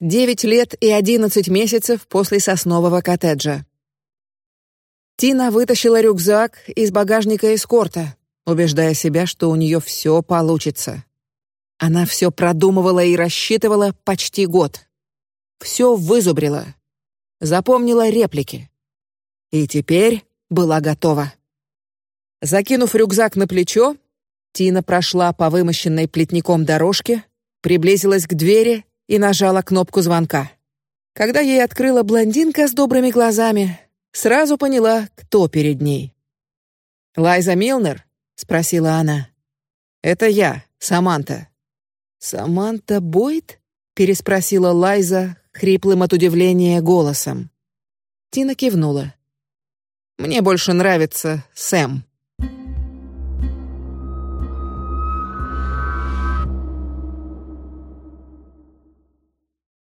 Девять лет и одиннадцать месяцев после соснового коттеджа. Тина вытащила рюкзак из багажника эскорта, убеждая себя, что у нее все получится. Она все продумывала и рассчитывала почти год. Все вызубрила, запомнила реплики. И теперь была готова. Закинув рюкзак на плечо, Тина прошла по вымощенной плетником дорожке, приблизилась к двери и нажала кнопку звонка. Когда ей открыла блондинка с добрыми глазами, сразу поняла, кто перед ней. Лайза Милнер, спросила она. Это я, Саманта. Саманта Бойд? переспросила Лайза хриплым от удивления голосом. Тина кивнула. Мне больше нравится Сэм.